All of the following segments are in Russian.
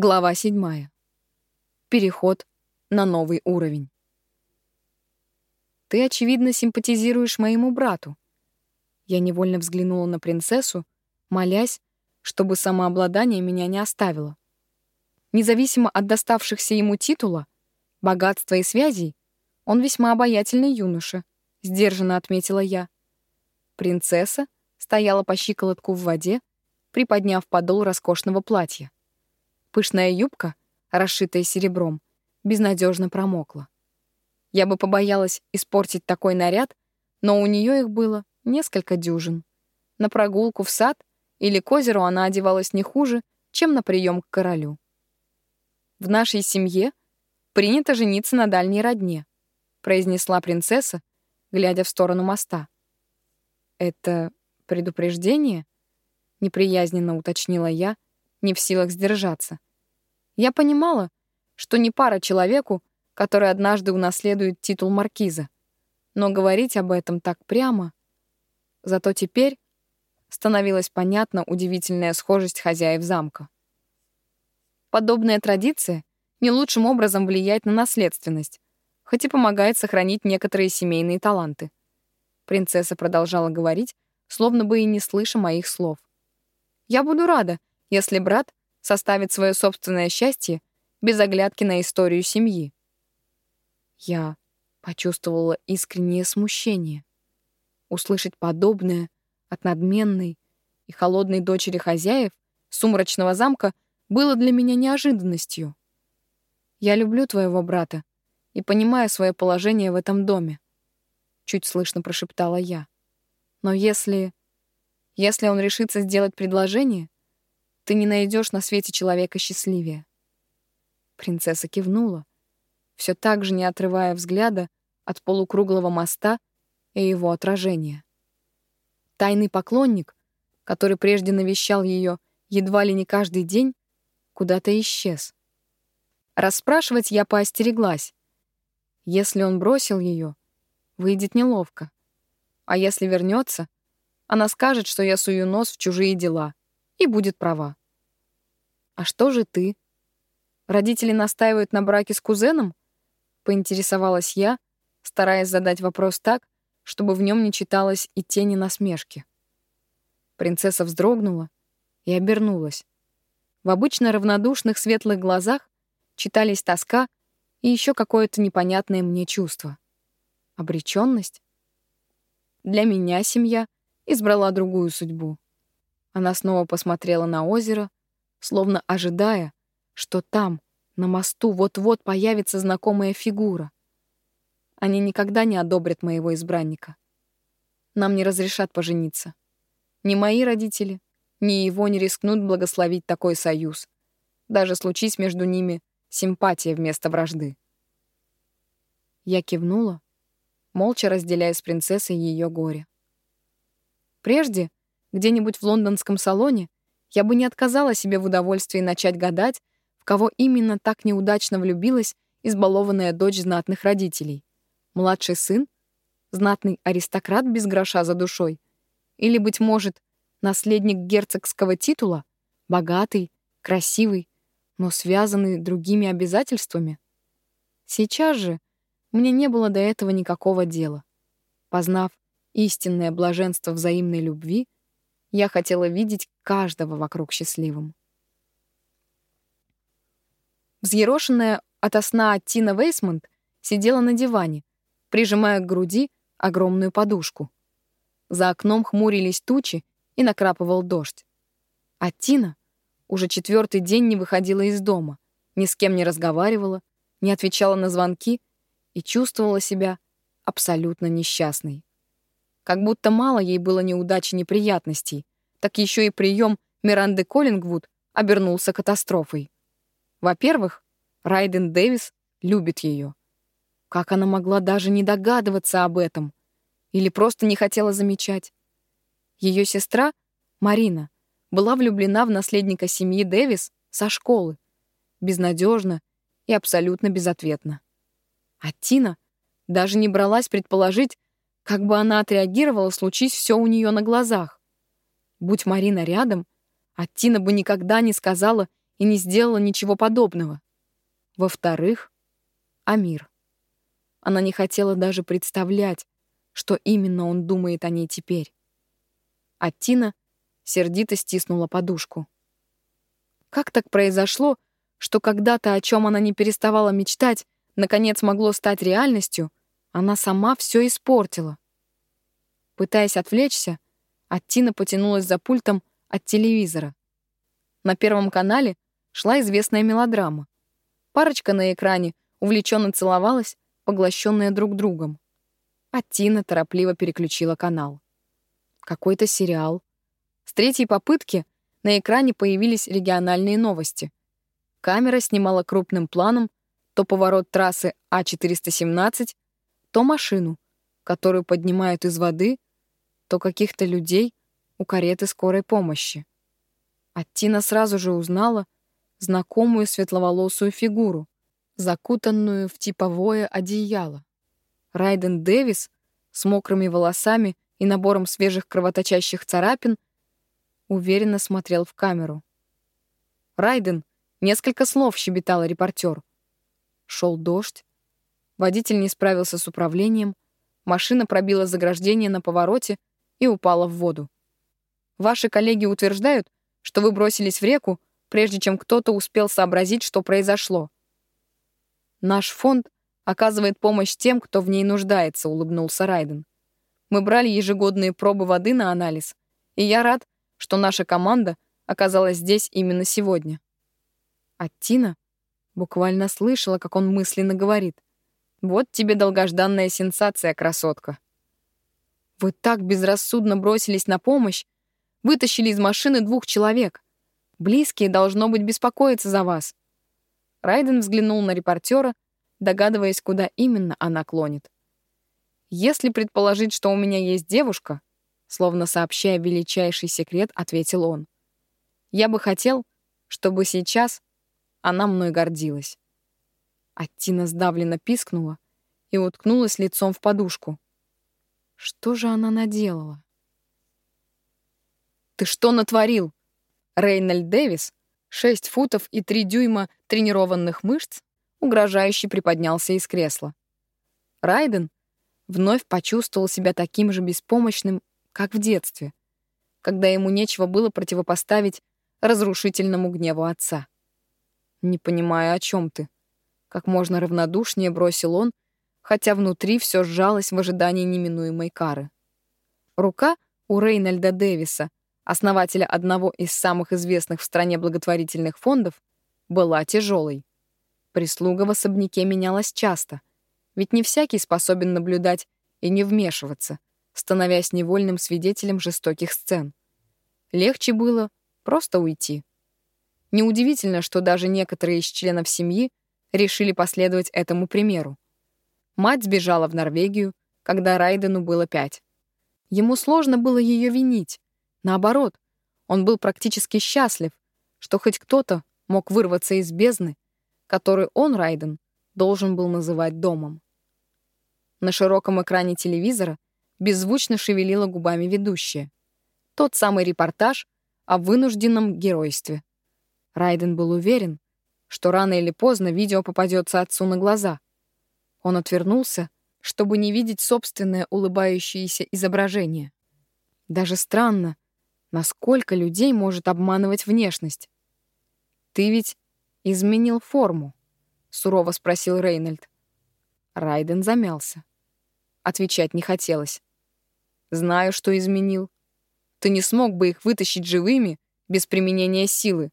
Глава седьмая. Переход на новый уровень. Ты, очевидно, симпатизируешь моему брату. Я невольно взглянула на принцессу, молясь, чтобы самообладание меня не оставило. Независимо от доставшихся ему титула, богатства и связей, он весьма обаятельный юноша, сдержанно отметила я. Принцесса стояла по щиколотку в воде, приподняв подол роскошного платья. Пышная юбка, расшитая серебром, безнадежно промокла. Я бы побоялась испортить такой наряд, но у нее их было несколько дюжин. На прогулку в сад или к озеру она одевалась не хуже, чем на прием к королю. «В нашей семье принято жениться на дальней родне», произнесла принцесса, глядя в сторону моста. «Это предупреждение?» — неприязненно уточнила я, не в силах сдержаться. Я понимала, что не пара человеку, который однажды унаследует титул маркиза. Но говорить об этом так прямо... Зато теперь становилась понятна удивительная схожесть хозяев замка. Подобная традиция не лучшим образом влияет на наследственность, хоть и помогает сохранить некоторые семейные таланты. Принцесса продолжала говорить, словно бы и не слыша моих слов. «Я буду рада, если брат составит свое собственное счастье без оглядки на историю семьи. Я почувствовала искреннее смущение. Услышать подобное от надменной и холодной дочери хозяев сумрачного замка было для меня неожиданностью. Я люблю твоего брата и понимаю свое положение в этом доме, чуть слышно прошептала я. Но если если он решится сделать предложение, ты не найдешь на свете человека счастливее. Принцесса кивнула, все так же не отрывая взгляда от полукруглого моста и его отражения. Тайный поклонник, который прежде навещал ее едва ли не каждый день, куда-то исчез. Расспрашивать я поостереглась. Если он бросил ее, выйдет неловко. А если вернется, она скажет, что я сую нос в чужие дела, и будет права. «А что же ты? Родители настаивают на браке с кузеном?» — поинтересовалась я, стараясь задать вопрос так, чтобы в нем не читалось и тени насмешки. Принцесса вздрогнула и обернулась. В обычно равнодушных светлых глазах читались тоска и еще какое-то непонятное мне чувство. Обреченность? Для меня семья избрала другую судьбу. Она снова посмотрела на озеро, словно ожидая, что там, на мосту, вот-вот появится знакомая фигура. Они никогда не одобрят моего избранника. Нам не разрешат пожениться. Ни мои родители, ни его не рискнут благословить такой союз. Даже случись между ними симпатия вместо вражды. Я кивнула, молча разделяя с принцессой ее горе. Прежде, где-нибудь в лондонском салоне, я бы не отказала себе в удовольствии начать гадать, в кого именно так неудачно влюбилась избалованная дочь знатных родителей. Младший сын? Знатный аристократ без гроша за душой? Или, быть может, наследник герцогского титула? Богатый, красивый, но связанный другими обязательствами? Сейчас же мне не было до этого никакого дела. Познав истинное блаженство взаимной любви — я хотела видеть каждого вокруг счастливым. Взъерошенная ото сна Тина Вейсмонт сидела на диване, прижимая к груди огромную подушку. За окном хмурились тучи и накрапывал дождь. А Тина уже четвертый день не выходила из дома, ни с кем не разговаривала, не отвечала на звонки и чувствовала себя абсолютно несчастной. Как будто мало ей было неудач и неприятностей, так еще и прием Миранды Коллингвуд обернулся катастрофой. Во-первых, Райден Дэвис любит ее. Как она могла даже не догадываться об этом? Или просто не хотела замечать? Ее сестра, Марина, была влюблена в наследника семьи Дэвис со школы. Безнадежно и абсолютно безответно. А Тина даже не бралась предположить, как бы она отреагировала, случись все у нее на глазах. Будь Марина рядом, а Тина бы никогда не сказала и не сделала ничего подобного. Во-вторых, Амир. Она не хотела даже представлять, что именно он думает о ней теперь. А Тина сердито стиснула подушку. Как так произошло, что когда-то, о чем она не переставала мечтать, наконец могло стать реальностью, она сама все испортила? Пытаясь отвлечься, Аттина потянулась за пультом от телевизора. На Первом канале шла известная мелодрама. Парочка на экране увлеченно целовалась, поглощенная друг другом. Аттина торопливо переключила канал. Какой-то сериал. С третьей попытки на экране появились региональные новости. Камера снимала крупным планом то поворот трассы А417, то машину, которую поднимают из воды то каких-то людей у кареты скорой помощи. Аттина сразу же узнала знакомую светловолосую фигуру, закутанную в типовое одеяло. Райден Дэвис с мокрыми волосами и набором свежих кровоточащих царапин уверенно смотрел в камеру. «Райден!» — несколько слов щебетала репортер. Шел дождь. Водитель не справился с управлением. Машина пробила заграждение на повороте и упала в воду. Ваши коллеги утверждают, что вы бросились в реку, прежде чем кто-то успел сообразить, что произошло. Наш фонд оказывает помощь тем, кто в ней нуждается, улыбнулся Райден. Мы брали ежегодные пробы воды на анализ, и я рад, что наша команда оказалась здесь именно сегодня. А Тина буквально слышала, как он мысленно говорит. «Вот тебе долгожданная сенсация, красотка». Вы так безрассудно бросились на помощь, вытащили из машины двух человек. Близкие, должно быть, беспокоиться за вас. Райден взглянул на репортера, догадываясь, куда именно она клонит. Если предположить, что у меня есть девушка, словно сообщая величайший секрет, ответил он. Я бы хотел, чтобы сейчас она мной гордилась. А Тина сдавленно пискнула и уткнулась лицом в подушку. Что же она наделала? «Ты что натворил?» Рейнольд Дэвис, 6 футов и 3 дюйма тренированных мышц, угрожающе приподнялся из кресла. Райден вновь почувствовал себя таким же беспомощным, как в детстве, когда ему нечего было противопоставить разрушительному гневу отца. «Не понимаю, о чем ты?» Как можно равнодушнее бросил он, хотя внутри все сжалось в ожидании неминуемой кары. Рука у Рейнольда Дэвиса, основателя одного из самых известных в стране благотворительных фондов, была тяжелой. Прислуга в особняке менялась часто, ведь не всякий способен наблюдать и не вмешиваться, становясь невольным свидетелем жестоких сцен. Легче было просто уйти. Неудивительно, что даже некоторые из членов семьи решили последовать этому примеру. Мать сбежала в Норвегию, когда Райдену было пять. Ему сложно было ее винить. Наоборот, он был практически счастлив, что хоть кто-то мог вырваться из бездны, которую он, Райден, должен был называть домом. На широком экране телевизора беззвучно шевелила губами ведущая. Тот самый репортаж о вынужденном геройстве. Райден был уверен, что рано или поздно видео попадется отцу на глаза — он отвернулся, чтобы не видеть собственное улыбающееся изображение. Даже странно, насколько людей может обманывать внешность. «Ты ведь изменил форму?» — сурово спросил Рейнольд. Райден замялся. Отвечать не хотелось. «Знаю, что изменил. Ты не смог бы их вытащить живыми без применения силы.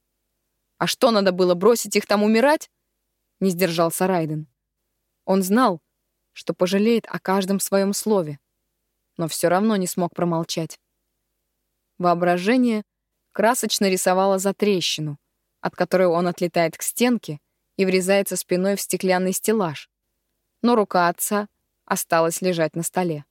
А что, надо было бросить их там умирать?» — не сдержался Райден. Он знал, что пожалеет о каждом своем слове, но все равно не смог промолчать. Воображение красочно рисовало за трещину, от которой он отлетает к стенке и врезается спиной в стеклянный стеллаж, но рука отца осталась лежать на столе.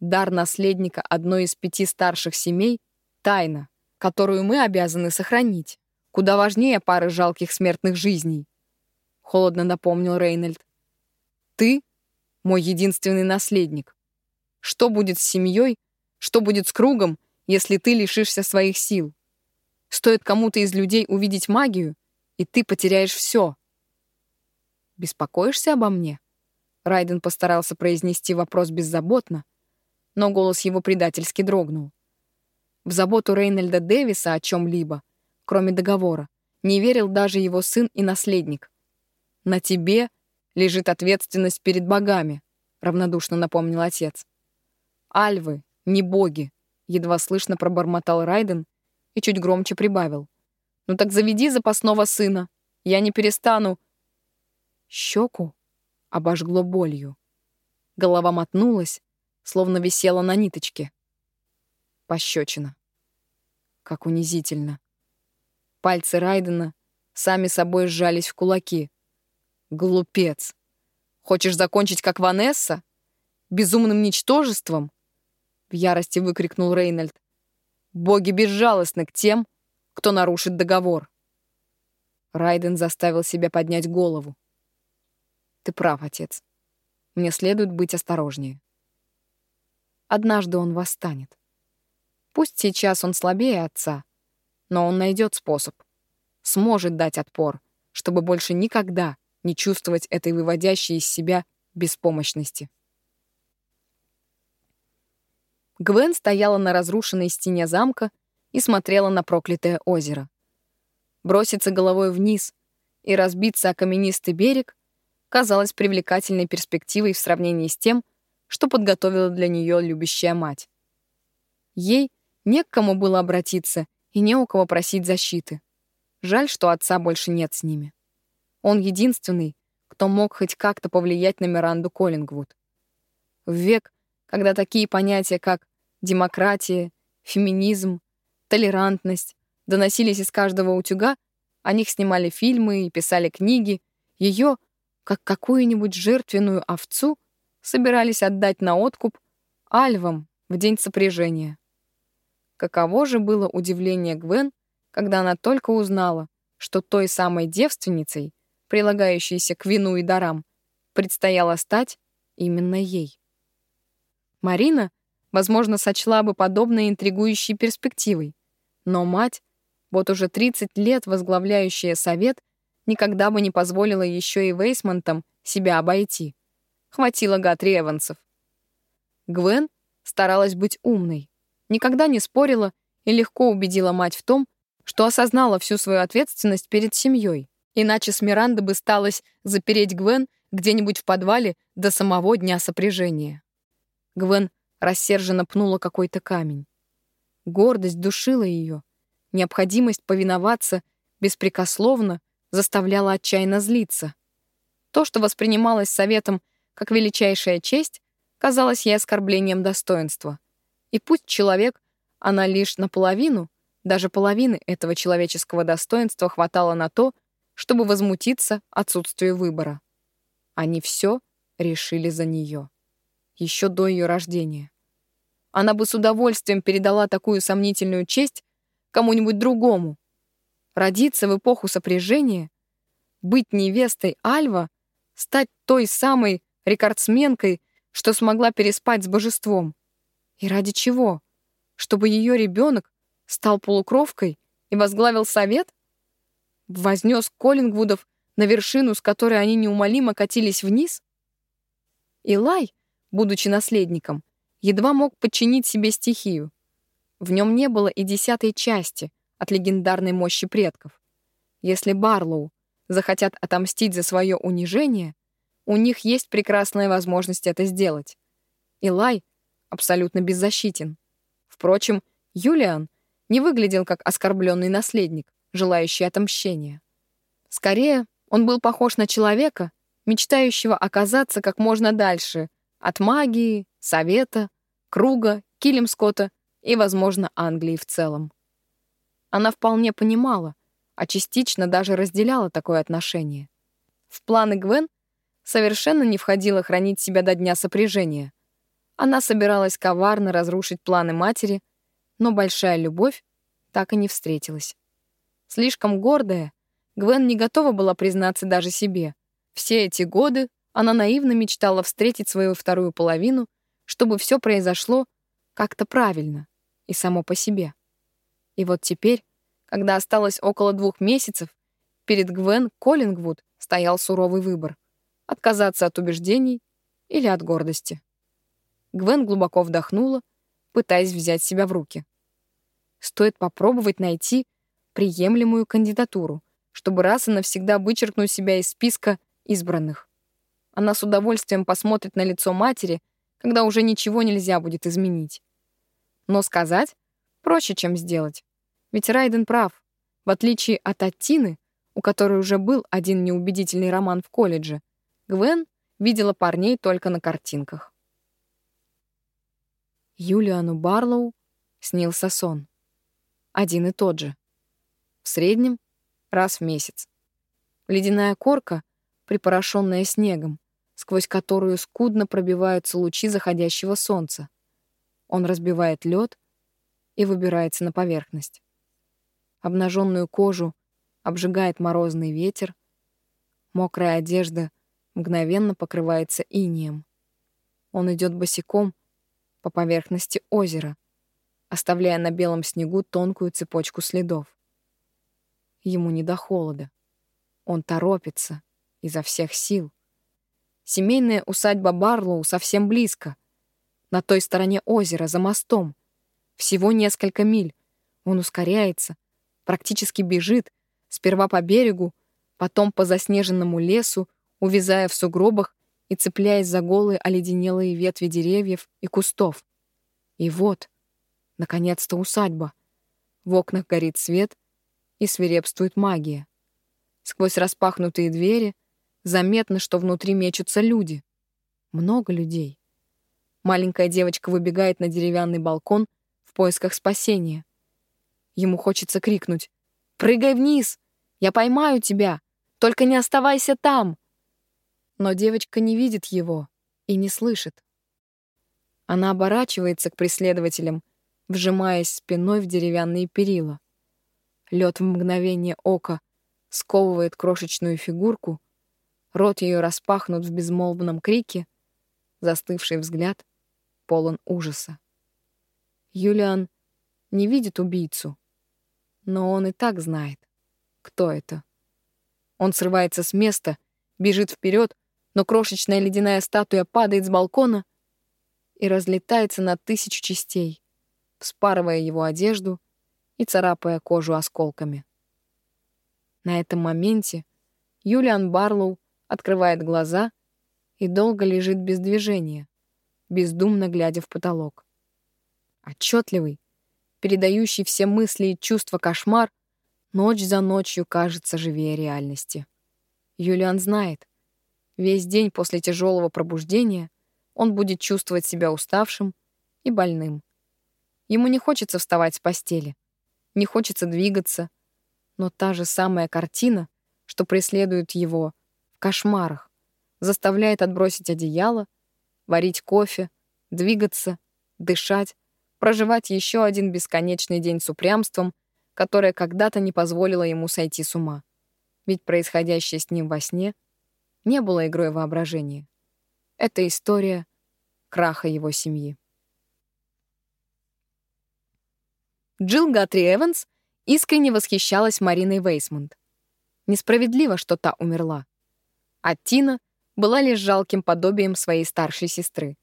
Дар наследника одной из пяти старших семей — тайна, которую мы обязаны сохранить, куда важнее пары жалких смертных жизней — холодно напомнил Рейнольд. Ты мой единственный наследник. Что будет с семьей, что будет с кругом, если ты лишишься своих сил? Стоит кому-то из людей увидеть магию, и ты потеряешь все. «Беспокоишься обо мне?» Райден постарался произнести вопрос беззаботно, но голос его предательски дрогнул. В заботу Рейнольда Дэвиса о чем-либо, кроме договора, не верил даже его сын и наследник. «На тебе лежит ответственность перед богами», — равнодушно напомнил отец. «Альвы, не боги», — едва слышно пробормотал Райден и чуть громче прибавил. «Ну так заведи запасного сына. Я не перестану...» Щеку обожгло болью. Голова мотнулась, словно висела на ниточке. Пощечина. Как унизительно. Пальцы Райдена сами собой сжались в кулаки. Глупец. Хочешь закончить как Ванесса? Безумным ничтожеством? В ярости выкрикнул Рейнольд. Боги безжалостны к тем, кто нарушит договор. Райден заставил себя поднять голову. Ты прав, отец. Мне следует быть осторожнее. Однажды он восстанет. Пусть сейчас он слабее отца, но он найдет способ. Сможет дать отпор, чтобы больше никогда не чувствовать этой выводящей из себя беспомощности. Гвен стояла на разрушенной стене замка и смотрела на проклятое озеро. Броситься головой вниз и разбиться о каменистый берег казалось привлекательной перспективой в сравнении с тем, что подготовила для нее любящая мать. Ей не к кому было обратиться и не у кого просить защиты. Жаль, что отца больше нет с ними. Он единственный, кто мог хоть как-то повлиять на Миранду Коллингвуд. В век, когда такие понятия, как демократия, феминизм, толерантность доносились из каждого утюга, о них снимали фильмы и писали книги, ее, как какую-нибудь жертвенную овцу, собирались отдать на откуп альвам в день сопряжения. Каково же было удивление Гвен, когда она только узнала, что той самой девственницей, прилагающейся к вину и дарам, предстояло стать именно ей. Марина, возможно, сочла бы подобной интригующей перспективой, но мать, вот уже 30 лет возглавляющая совет, никогда бы не позволила еще и Вейсмонтам себя обойти. Хватило Гатри Эвансов. Гвен старалась быть умной, никогда не спорила и легко убедила мать в том, что осознала всю свою ответственность перед семьей. Иначе с Мирандой бы сталось запереть Гвен где-нибудь в подвале до самого дня сопряжения. Гвен рассерженно пнула какой-то камень. Гордость душила ее. Необходимость повиноваться беспрекословно заставляла отчаянно злиться. То, что воспринималось советом как величайшая честь, казалось ей оскорблением достоинства. И пусть человек, она лишь наполовину, даже половины этого человеческого достоинства хватало на то, чтобы возмутиться отсутствию выбора. Они все решили за нее. Еще до ее рождения. Она бы с удовольствием передала такую сомнительную честь кому-нибудь другому. Родиться в эпоху сопряжения, быть невестой Альва, стать той самой рекордсменкой, что смогла переспать с божеством. И ради чего? Чтобы ее ребенок стал полукровкой и возглавил совет? Вознес Коллингвудов на вершину, с которой они неумолимо катились вниз? Илай, будучи наследником, едва мог подчинить себе стихию. В нем не было и десятой части от легендарной мощи предков. Если Барлоу захотят отомстить за свое унижение, у них есть прекрасная возможность это сделать. Илай абсолютно беззащитен. Впрочем, Юлиан не выглядел как оскорбленный наследник, желающий отомщения. Скорее, он был похож на человека, мечтающего оказаться как можно дальше от магии, совета, круга, Килимскота и, возможно, Англии в целом. Она вполне понимала, а частично даже разделяла такое отношение. В планы Гвен совершенно не входило хранить себя до дня сопряжения. Она собиралась коварно разрушить планы матери, но большая любовь так и не встретилась. Слишком гордая, Гвен не готова была признаться даже себе. Все эти годы она наивно мечтала встретить свою вторую половину, чтобы все произошло как-то правильно и само по себе. И вот теперь, Когда осталось около двух месяцев, перед Гвен Коллингвуд стоял суровый выбор — отказаться от убеждений или от гордости. Гвен глубоко вдохнула, пытаясь взять себя в руки. Стоит попробовать найти приемлемую кандидатуру, чтобы раз и навсегда вычеркнуть себя из списка избранных. Она с удовольствием посмотрит на лицо матери, когда уже ничего нельзя будет изменить. Но сказать проще, чем сделать. Ведь Райден прав. В отличие от Аттины, у которой уже был один неубедительный роман в колледже, Гвен видела парней только на картинках. Юлиану Барлоу снился сон. Один и тот же. В среднем раз в месяц. Ледяная корка, припорошенная снегом, сквозь которую скудно пробиваются лучи заходящего солнца. Он разбивает лед и выбирается на поверхность. Обнаженную кожу обжигает морозный ветер, мокрая одежда мгновенно покрывается инием. Он идет босиком по поверхности озера, оставляя на белом снегу тонкую цепочку следов. Ему не до холода. Он торопится изо всех сил. Семейная усадьба Барлоу совсем близко. На той стороне озера, за мостом. Всего несколько миль. Он ускоряется, практически бежит, сперва по берегу, потом по заснеженному лесу, увязая в сугробах и цепляясь за голые оледенелые ветви деревьев и кустов. И вот, наконец-то усадьба. В окнах горит свет и свирепствует магия. Сквозь распахнутые двери — Заметно, что внутри мечутся люди. Много людей. Маленькая девочка выбегает на деревянный балкон в поисках спасения. Ему хочется крикнуть «Прыгай вниз! Я поймаю тебя! Только не оставайся там!» Но девочка не видит его и не слышит. Она оборачивается к преследователям, вжимаясь спиной в деревянные перила. Лед в мгновение ока сковывает крошечную фигурку, Рот ее распахнут в безмолвном крике, застывший взгляд полон ужаса. Юлиан не видит убийцу, но он и так знает, кто это. Он срывается с места, бежит вперед, но крошечная ледяная статуя падает с балкона и разлетается на тысячу частей, вспарывая его одежду и царапая кожу осколками. На этом моменте Юлиан Барлоу открывает глаза и долго лежит без движения, бездумно глядя в потолок. Отчетливый, передающий все мысли и чувства кошмар, ночь за ночью кажется живее реальности. Юлиан знает, весь день после тяжелого пробуждения он будет чувствовать себя уставшим и больным. Ему не хочется вставать с постели, не хочется двигаться, но та же самая картина, что преследует его кошмарах, заставляет отбросить одеяло, варить кофе, двигаться, дышать, проживать еще один бесконечный день с упрямством, которое когда-то не позволило ему сойти с ума. Ведь происходящее с ним во сне не было игрой воображения. Это история краха его семьи. Джилл Гатри Эванс искренне восхищалась Мариной Вейсмонт. Несправедливо, что та умерла а Тина была лишь жалким подобием своей старшей сестры.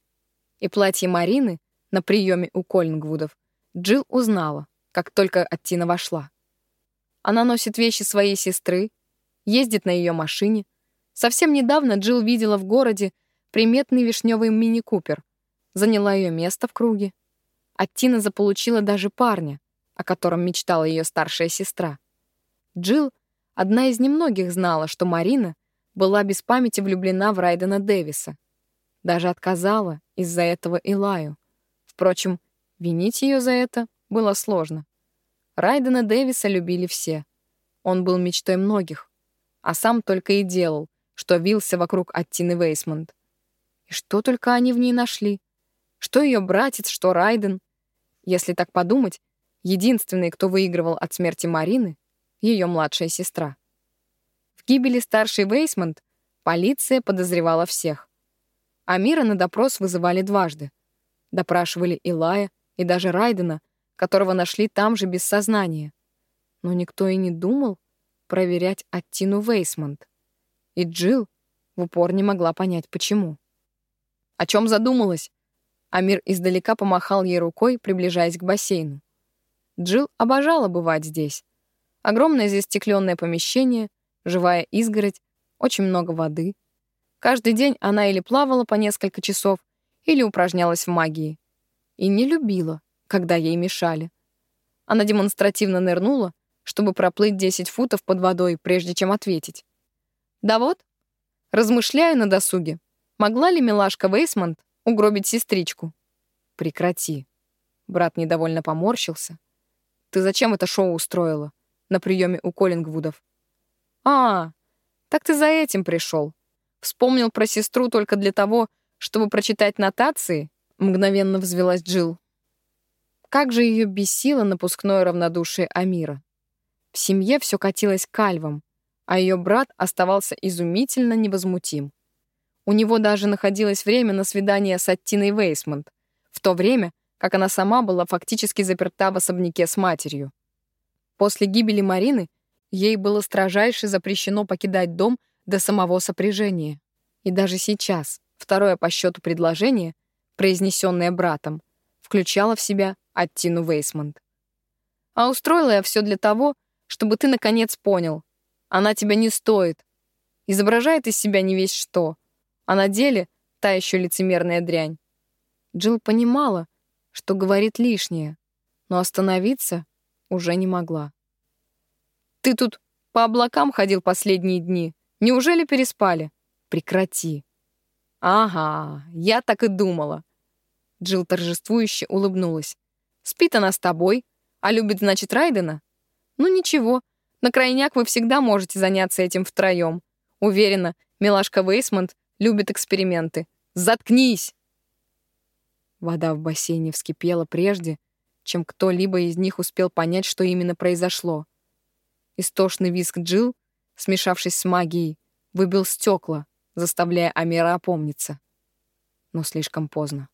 И платье Марины на приеме у Коллингвудов Джилл узнала, как только Аттина вошла. Она носит вещи своей сестры, ездит на ее машине. Совсем недавно Джилл видела в городе приметный вишневый мини-купер, заняла ее место в круге. Аттина заполучила даже парня, о котором мечтала ее старшая сестра. Джилл, одна из немногих, знала, что Марина была без памяти влюблена в Райдена Дэвиса. Даже отказала из-за этого Илаю. Впрочем, винить ее за это было сложно. Райдена Дэвиса любили все. Он был мечтой многих, а сам только и делал, что вился вокруг Аттины Вейсмонт. И что только они в ней нашли? Что ее братец, что Райден? Если так подумать, единственный, кто выигрывал от смерти Марины, ее младшая сестра. В гибели старшей Вейсмонт полиция подозревала всех. Амира на допрос вызывали дважды. Допрашивали Илая и даже Райдена, которого нашли там же без сознания. Но никто и не думал проверять Аттину Вейсмонт. И Джилл в упор не могла понять, почему. О чем задумалась? Амир издалека помахал ей рукой, приближаясь к бассейну. Джилл обожала бывать здесь. Огромное застекленное помещение, живая изгородь, очень много воды. Каждый день она или плавала по несколько часов, или упражнялась в магии. И не любила, когда ей мешали. Она демонстративно нырнула, чтобы проплыть 10 футов под водой, прежде чем ответить. Да вот, размышляю на досуге, могла ли милашка Вейсмонт угробить сестричку? Прекрати. Брат недовольно поморщился. Ты зачем это шоу устроила? На приеме у Коллингвудов. А, так ты за этим пришел. Вспомнил про сестру только для того, чтобы прочитать нотации? Мгновенно взвелась Джилл. Как же ее бесило напускное равнодушие Амира. В семье все катилось к альвам, а ее брат оставался изумительно невозмутим. У него даже находилось время на свидание с Аттиной Вейсмонт, в то время, как она сама была фактически заперта в особняке с матерью. После гибели Марины ей было строжайше запрещено покидать дом до самого сопряжения. И даже сейчас второе по счету предложение, произнесенное братом, включало в себя Аттину Вейсмонт. А устроила я все для того, чтобы ты наконец понял. Она тебя не стоит. Изображает из себя не весь что. А на деле та еще лицемерная дрянь. Джилл понимала, что говорит лишнее, но остановиться уже не могла. «Ты тут по облакам ходил последние дни. Неужели переспали? Прекрати». «Ага, я так и думала». Джилл торжествующе улыбнулась. Спит она с тобой, а любит, значит, Райдена? Ну ничего, на крайняк вы всегда можете заняться этим втроем. Уверена, милашка Вейсмонт любит эксперименты. Заткнись!» Вода в бассейне вскипела прежде, чем кто-либо из них успел понять, что именно произошло. Истошный визг Джил, смешавшись с магией, выбил стекла, заставляя Амера опомниться. Но слишком поздно.